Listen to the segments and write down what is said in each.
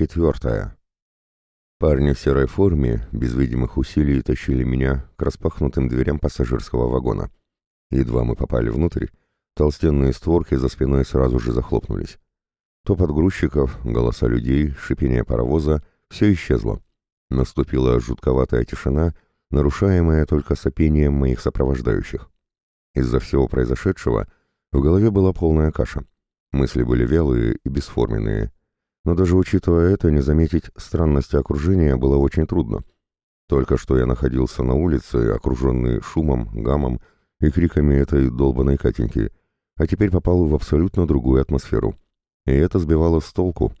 Четвертое. Парни в серой форме, без видимых усилий, тащили меня к распахнутым дверям пассажирского вагона. Едва мы попали внутрь, толстенные створки за спиной сразу же захлопнулись. Топот грузчиков, голоса людей, шипение паровоза — все исчезло. Наступила жутковатая тишина, нарушаемая только сопением моих сопровождающих. Из-за всего произошедшего в голове была полная каша. Мысли были вялые и бесформенные — но даже учитывая это, не заметить странности окружения было очень трудно. Только что я находился на улице, окруженный шумом, гамом и криками этой долбанной Катеньки, а теперь попал в абсолютно другую атмосферу. И это сбивало с толку.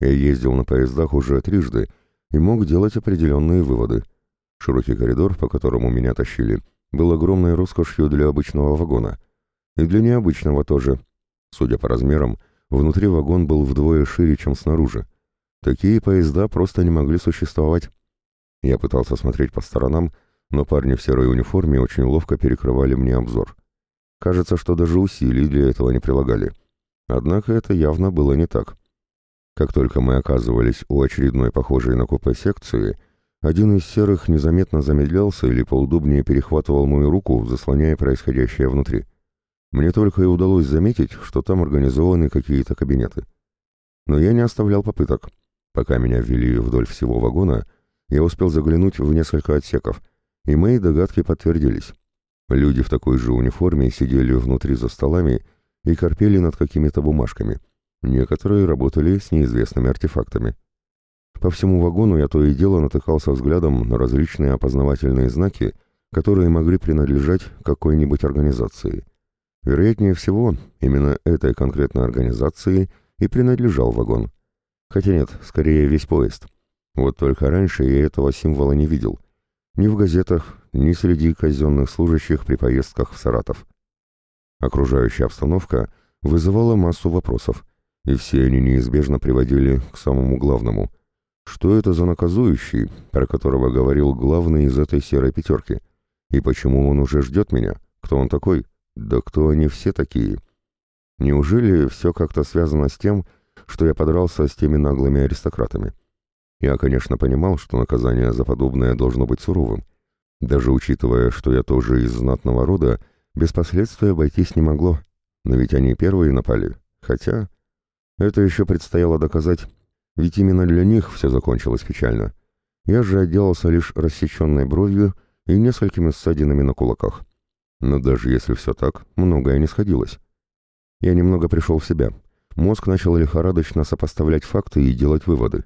Я ездил на поездах уже трижды и мог делать определенные выводы. Широкий коридор, по которому меня тащили, был огромной роскошью для обычного вагона. И для необычного тоже. Судя по размерам, Внутри вагон был вдвое шире, чем снаружи. Такие поезда просто не могли существовать. Я пытался смотреть по сторонам, но парни в серой униформе очень ловко перекрывали мне обзор. Кажется, что даже усилий для этого не прилагали. Однако это явно было не так. Как только мы оказывались у очередной похожей на купе секции, один из серых незаметно замедлялся или поудобнее перехватывал мою руку, заслоняя происходящее внутри. Мне только и удалось заметить, что там организованы какие-то кабинеты. Но я не оставлял попыток. Пока меня ввели вдоль всего вагона, я успел заглянуть в несколько отсеков, и мои догадки подтвердились. Люди в такой же униформе сидели внутри за столами и корпели над какими-то бумажками. Некоторые работали с неизвестными артефактами. По всему вагону я то и дело натыкался взглядом на различные опознавательные знаки, которые могли принадлежать какой-нибудь организации — Вероятнее всего, именно этой конкретной организации и принадлежал вагон. Хотя нет, скорее весь поезд. Вот только раньше я этого символа не видел. Ни в газетах, ни среди казенных служащих при поездках в Саратов. Окружающая обстановка вызывала массу вопросов, и все они неизбежно приводили к самому главному. Что это за наказующий, про которого говорил главный из этой серой пятерки? И почему он уже ждет меня? Кто он такой? Да кто они все такие? Неужели все как-то связано с тем, что я подрался с теми наглыми аристократами? Я, конечно, понимал, что наказание за подобное должно быть суровым. Даже учитывая, что я тоже из знатного рода, без последствий обойтись не могло. Но ведь они первые напали. Хотя... Это еще предстояло доказать. Ведь именно для них все закончилось печально. Я же отделался лишь рассеченной бровью и несколькими ссадинами на кулаках. Но даже если все так, многое не сходилось. Я немного пришел в себя. Мозг начал лихорадочно сопоставлять факты и делать выводы.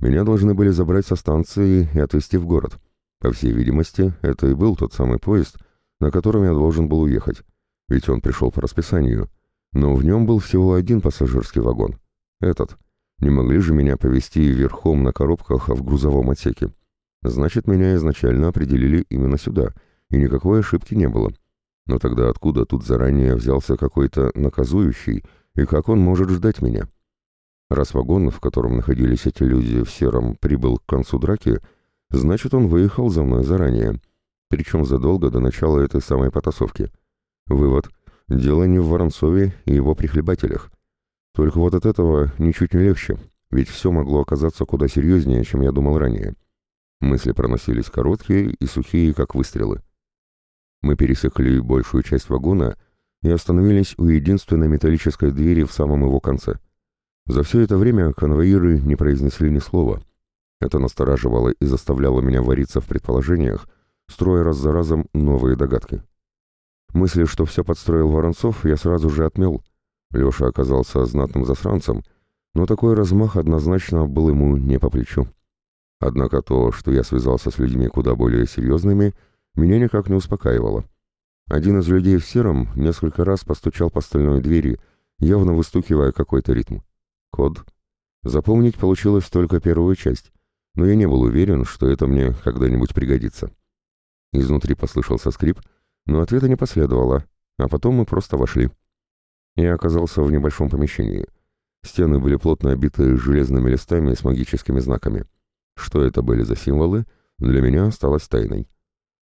Меня должны были забрать со станции и отвезти в город. По всей видимости, это и был тот самый поезд, на котором я должен был уехать. Ведь он пришел по расписанию. Но в нем был всего один пассажирский вагон. Этот. Не могли же меня повезти верхом на коробках в грузовом отсеке. Значит, меня изначально определили именно сюда, и никакой ошибки не было. Но тогда откуда тут заранее взялся какой-то наказующий, и как он может ждать меня? Раз вагон, в котором находились эти люди в сером, прибыл к концу драки, значит, он выехал за мной заранее, причем задолго до начала этой самой потасовки. Вывод. Дело не в Воронцове и его прихлебателях. Только вот от этого ничуть не легче, ведь все могло оказаться куда серьезнее, чем я думал ранее. Мысли проносились короткие и сухие, как выстрелы. Мы пересекли большую часть вагона и остановились у единственной металлической двери в самом его конце. За все это время конвоиры не произнесли ни слова. Это настораживало и заставляло меня вариться в предположениях, строя раз за разом новые догадки. Мысли, что все подстроил Воронцов, я сразу же отмел. Леша оказался знатным засранцем, но такой размах однозначно был ему не по плечу. Однако то, что я связался с людьми куда более серьезными — меня никак не успокаивало. Один из людей в сером несколько раз постучал по стальной двери, явно выстукивая какой-то ритм. Код. Запомнить получилось только первую часть, но я не был уверен, что это мне когда-нибудь пригодится. Изнутри послышался скрип, но ответа не последовало, а потом мы просто вошли. Я оказался в небольшом помещении. Стены были плотно обиты железными листами с магическими знаками. Что это были за символы, для меня осталось тайной.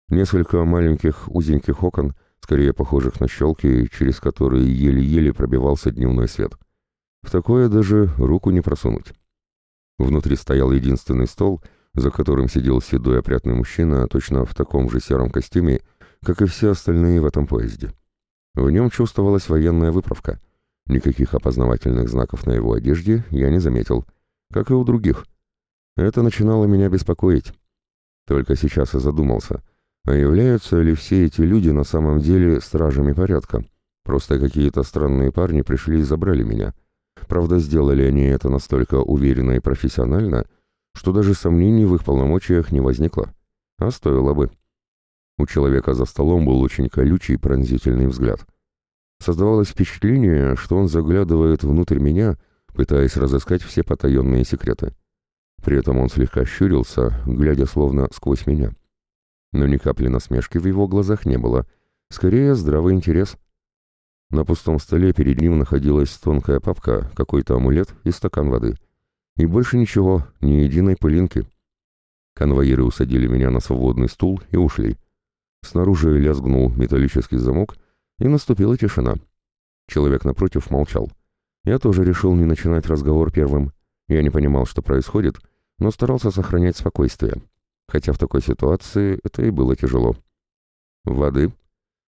Несколько маленьких узеньких окон, скорее похожих на щелки, через которые еле-еле пробивался дневной свет. В такое даже руку не просунуть. Внутри стоял единственный стол, за которым сидел седой опрятный мужчина, точно в таком же сером костюме, как и все остальные в этом поезде. В нем чувствовалась военная выправка. Никаких опознавательных знаков на его одежде я не заметил, как и у других. Это начинало меня беспокоить. Только сейчас я задумался, а являются ли все эти люди на самом деле стражами порядка? Просто какие-то странные парни пришли и забрали меня. Правда, сделали они это настолько уверенно и профессионально, что даже сомнений в их полномочиях не возникло. А стоило бы. У человека за столом был очень колючий пронзительный взгляд. Создавалось впечатление, что он заглядывает внутрь меня, пытаясь разыскать все потаенные секреты. При этом он слегка щурился, глядя словно сквозь меня. Но ни капли насмешки в его глазах не было, скорее здравый интерес — на пустом столе перед ним находилась тонкая папка, какой-то амулет и стакан воды. И больше ничего, ни единой пылинки. Конвоиры усадили меня на свободный стул и ушли. Снаружи лязгнул металлический замок, и наступила тишина. Человек напротив молчал. Я тоже решил не начинать разговор первым. Я не понимал, что происходит, но старался сохранять спокойствие. Хотя в такой ситуации это и было тяжело. «Воды?»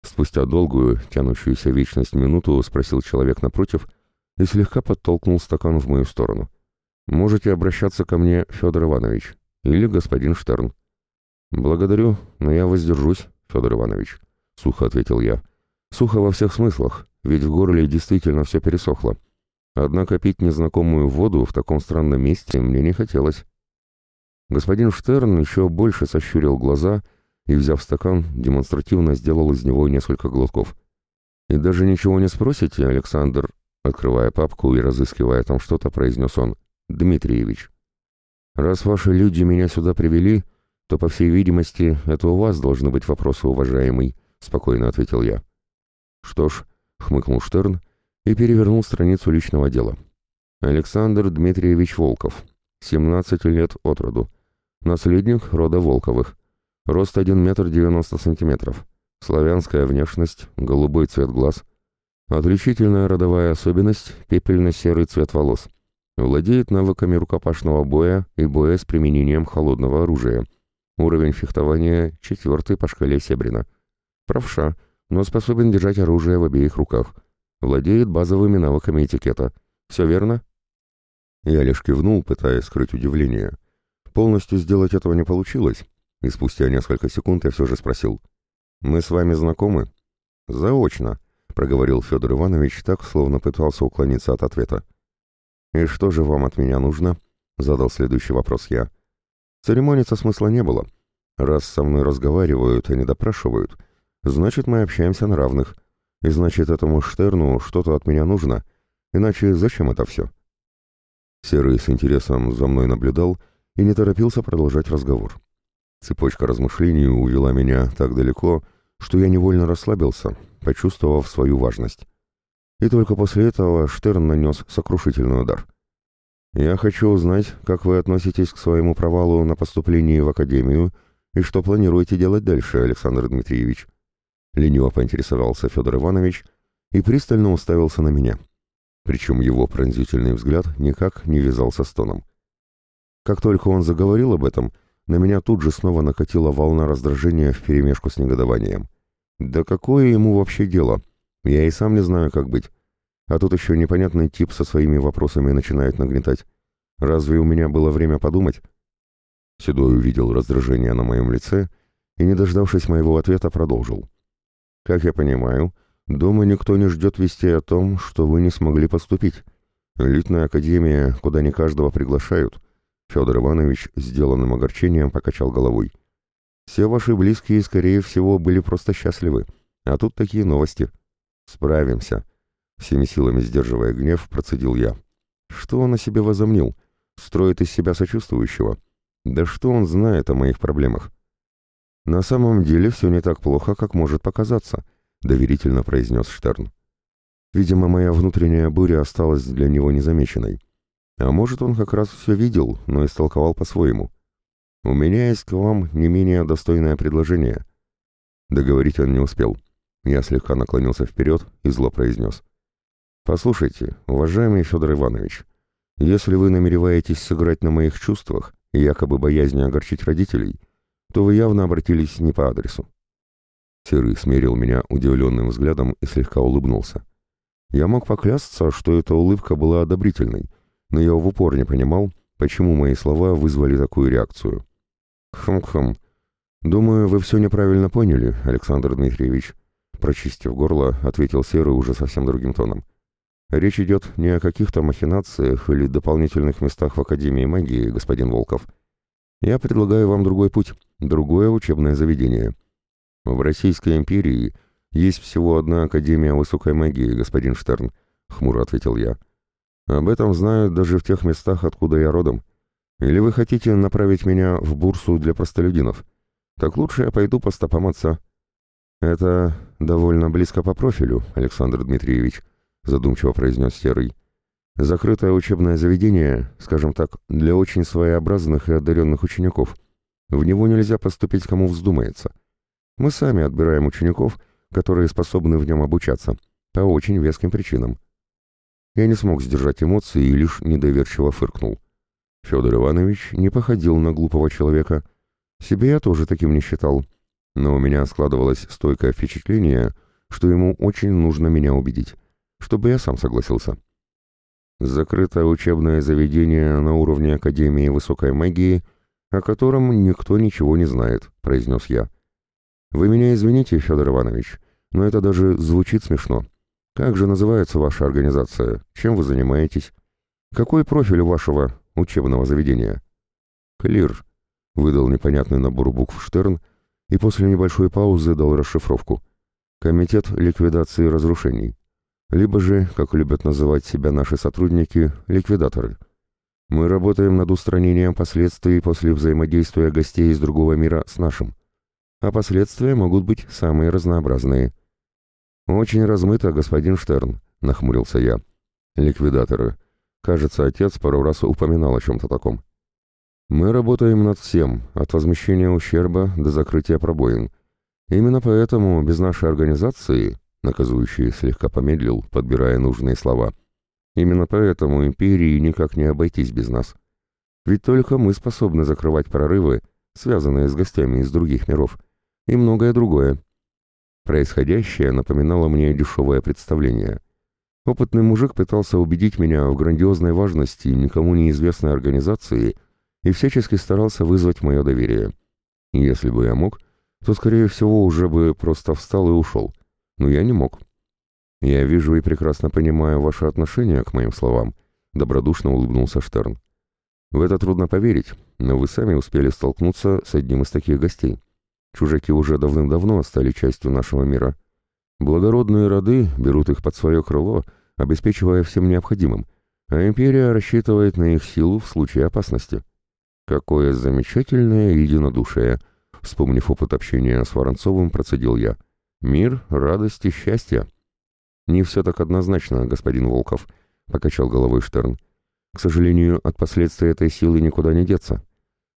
Спустя долгую, тянущуюся вечность минуту спросил человек напротив и слегка подтолкнул стакан в мою сторону. «Можете обращаться ко мне, Федор Иванович, или господин Штерн». «Благодарю, но я воздержусь, Федор Иванович», — сухо ответил я. «Сухо во всех смыслах, ведь в горле действительно все пересохло. Однако пить незнакомую воду в таком странном месте мне не хотелось». Господин Штерн еще больше сощурил глаза и, взяв стакан, демонстративно сделал из него несколько глотков. «И даже ничего не спросите, Александр?» Открывая папку и разыскивая там что-то, произнес он. «Дмитриевич, раз ваши люди меня сюда привели, то, по всей видимости, это у вас должны быть вопросы, уважаемый», — спокойно ответил я. «Что ж», — хмыкнул Штерн и перевернул страницу личного дела. «Александр Дмитриевич Волков, 17 лет от роду, наследник рода Волковых». Рост 1 метр 90 сантиметров. Славянская внешность, голубой цвет глаз. Отличительная родовая особенность – пепельно-серый цвет волос. Владеет навыками рукопашного боя и боя с применением холодного оружия. Уровень фехтования – четвертый по шкале Себрина. Правша, но способен держать оружие в обеих руках. Владеет базовыми навыками этикета. Все верно? Я лишь кивнул, пытаясь скрыть удивление. Полностью сделать этого не получилось, и спустя несколько секунд я все же спросил. «Мы с вами знакомы?» «Заочно», — проговорил Федор Иванович так, словно пытался уклониться от ответа. «И что же вам от меня нужно?» — задал следующий вопрос я. Церемониться смысла не было. Раз со мной разговаривают и не допрашивают, значит, мы общаемся на равных. И значит, этому Штерну что-то от меня нужно. Иначе зачем это все? Серый с интересом за мной наблюдал и не торопился продолжать разговор. Цепочка размышлений увела меня так далеко, что я невольно расслабился, почувствовав свою важность. И только после этого Штерн нанес сокрушительный удар. «Я хочу узнать, как вы относитесь к своему провалу на поступлении в академию и что планируете делать дальше, Александр Дмитриевич?» Лениво поинтересовался Федор Иванович и пристально уставился на меня. Причем его пронзительный взгляд никак не вязался с тоном. Как только он заговорил об этом, на меня тут же снова накатила волна раздражения вперемешку с негодованием. Да какое ему вообще дело? Я и сам не знаю, как быть. А тут еще непонятный тип со своими вопросами начинает нагнетать. Разве у меня было время подумать? Седой увидел раздражение на моем лице и, не дождавшись моего ответа, продолжил. «Как я понимаю, дома никто не ждет вести о том, что вы не смогли поступить. Элитная академия, куда не каждого приглашают, Федор Иванович сделанным огорчением покачал головой. «Все ваши близкие, скорее всего, были просто счастливы. А тут такие новости. Справимся». Всеми силами сдерживая гнев, процедил я. «Что он о себе возомнил? Строит из себя сочувствующего? Да что он знает о моих проблемах?» «На самом деле все не так плохо, как может показаться», — доверительно произнес Штерн. Видимо, моя внутренняя буря осталась для него незамеченной. А может, он как раз все видел, но истолковал по-своему. «У меня есть к вам не менее достойное предложение». Договорить он не успел. Я слегка наклонился вперед и зло произнес. «Послушайте, уважаемый Федор Иванович, Если вы намереваетесь сыграть на моих чувствах, якобы боязни огорчить родителей, то вы явно обратились не по адресу. Серый смерил меня удивленным взглядом и слегка улыбнулся. Я мог поклясться, что эта улыбка была одобрительной, но я в упор не понимал, почему мои слова вызвали такую реакцию. «Хм-хм. Думаю, вы все неправильно поняли, Александр Дмитриевич», прочистив горло, ответил Серый уже совсем другим тоном. «Речь идет не о каких-то махинациях или дополнительных местах в Академии магии, господин Волков. Я предлагаю вам другой путь, другое учебное заведение. В Российской империи есть всего одна Академия высокой магии, господин Штерн», — хмуро ответил я. «Об этом знают даже в тех местах, откуда я родом. Или вы хотите направить меня в бурсу для простолюдинов? Так лучше я пойду по стопам отца». «Это довольно близко по профилю, Александр Дмитриевич», — задумчиво произнес Серый. «Закрытое учебное заведение, скажем так, для очень своеобразных и одаренных учеников. В него нельзя поступить, кому вздумается. Мы сами отбираем учеников, которые способны в нем обучаться, по очень веским причинам». Я не смог сдержать эмоции и лишь недоверчиво фыркнул. Федор Иванович не походил на глупого человека. Себе я тоже таким не считал. Но у меня складывалось стойкое впечатление, что ему очень нужно меня убедить, чтобы я сам согласился. Закрытое учебное заведение на уровне Академии Высокой Магии, о котором никто ничего не знает, произнес я. Вы меня извините, Федор Иванович, но это даже звучит смешно. Как же называется ваша организация? Чем вы занимаетесь? Какой профиль у вашего учебного заведения. «Клир», — выдал непонятный набор букв Штерн и после небольшой паузы дал расшифровку. «Комитет ликвидации разрушений». Либо же, как любят называть себя наши сотрудники, ликвидаторы. Мы работаем над устранением последствий после взаимодействия гостей из другого мира с нашим. А последствия могут быть самые разнообразные. «Очень размыто, господин Штерн», — нахмурился я. «Ликвидаторы. Кажется, отец пару раз упоминал о чем-то таком. Мы работаем над всем, от возмещения ущерба до закрытия пробоин. Именно поэтому без нашей организации, наказующий слегка помедлил, подбирая нужные слова, именно поэтому империи никак не обойтись без нас. Ведь только мы способны закрывать прорывы, связанные с гостями из других миров, и многое другое. Происходящее напоминало мне дешевое представление — Опытный мужик пытался убедить меня в грандиозной важности никому неизвестной организации и всячески старался вызвать мое доверие. если бы я мог, то, скорее всего, уже бы просто встал и ушел. Но я не мог. «Я вижу и прекрасно понимаю ваше отношение к моим словам», — добродушно улыбнулся Штерн. «В это трудно поверить, но вы сами успели столкнуться с одним из таких гостей. Чужаки уже давным-давно стали частью нашего мира. Благородные роды берут их под свое крыло, обеспечивая всем необходимым, а империя рассчитывает на их силу в случае опасности. Какое замечательное единодушие! Вспомнив опыт общения с Воронцовым, процедил я. Мир, радость и счастье. Не все так однозначно, господин Волков, покачал головой Штерн. К сожалению, от последствий этой силы никуда не деться.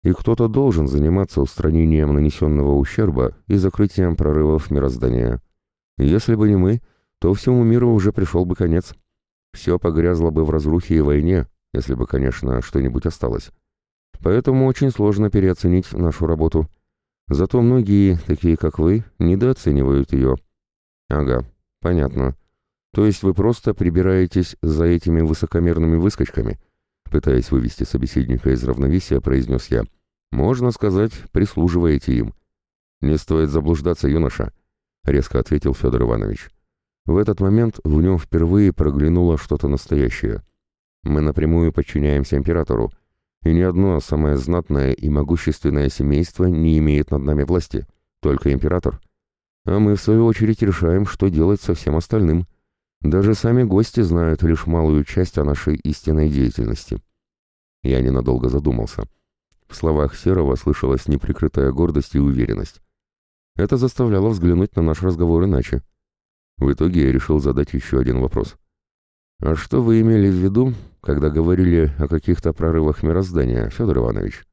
И кто-то должен заниматься устранением нанесенного ущерба и закрытием прорывов мироздания. Если бы не мы, то всему миру уже пришел бы конец. Все погрязло бы в разрухе и войне, если бы, конечно, что-нибудь осталось. Поэтому очень сложно переоценить нашу работу. Зато многие, такие как вы, недооценивают ее. Ага, понятно. То есть вы просто прибираетесь за этими высокомерными выскочками? Пытаясь вывести собеседника из равновесия, произнес я. Можно сказать, прислуживаете им. Не стоит заблуждаться, юноша. — резко ответил Федор Иванович. В этот момент в нем впервые проглянуло что-то настоящее. Мы напрямую подчиняемся императору, и ни одно самое знатное и могущественное семейство не имеет над нами власти, только император. А мы, в свою очередь, решаем, что делать со всем остальным. Даже сами гости знают лишь малую часть о нашей истинной деятельности. Я ненадолго задумался. В словах Серого слышалась неприкрытая гордость и уверенность. Это заставляло взглянуть на наш разговор иначе. В итоге я решил задать еще один вопрос. «А что вы имели в виду, когда говорили о каких-то прорывах мироздания, Федор Иванович?»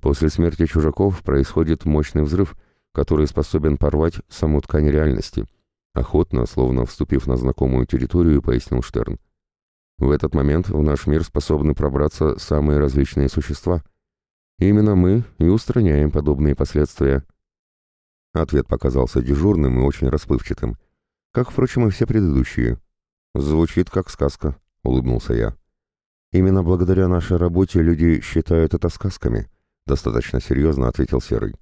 После смерти чужаков происходит мощный взрыв, который способен порвать саму ткань реальности. Охотно, словно вступив на знакомую территорию, пояснил Штерн. В этот момент в наш мир способны пробраться самые различные существа. Именно мы и устраняем подобные последствия. Ответ показался дежурным и очень расплывчатым, как, впрочем, и все предыдущие. «Звучит как сказка», — улыбнулся я. «Именно благодаря нашей работе люди считают это сказками», — достаточно серьезно ответил Серый.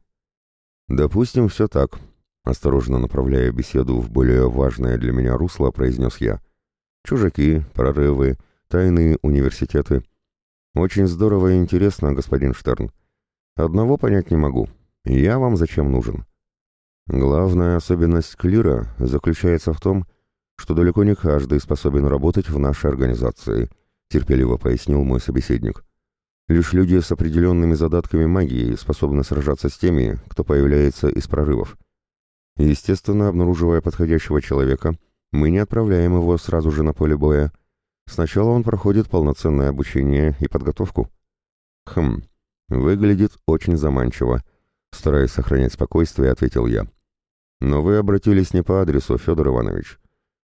«Допустим, все так», — осторожно направляя беседу в более важное для меня русло, произнес я. «Чужаки, прорывы, тайные университеты. Очень здорово и интересно, господин Штерн. Одного понять не могу. Я вам зачем нужен?» Главная особенность Клира заключается в том, что далеко не каждый способен работать в нашей организации, терпеливо пояснил мой собеседник. Лишь люди с определенными задатками магии способны сражаться с теми, кто появляется из прорывов. Естественно, обнаруживая подходящего человека, мы не отправляем его сразу же на поле боя. Сначала он проходит полноценное обучение и подготовку. Хм, выглядит очень заманчиво. Стараясь сохранять спокойствие, ответил я. Но вы обратились не по адресу, Федор Иванович.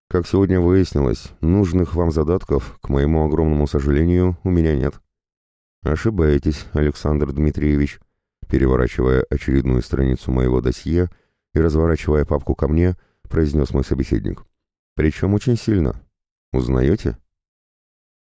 Как сегодня выяснилось, нужных вам задатков, к моему огромному сожалению, у меня нет. Ошибаетесь, Александр Дмитриевич. Переворачивая очередную страницу моего досье и разворачивая папку ко мне, произнес мой собеседник. Причем очень сильно. Узнаете?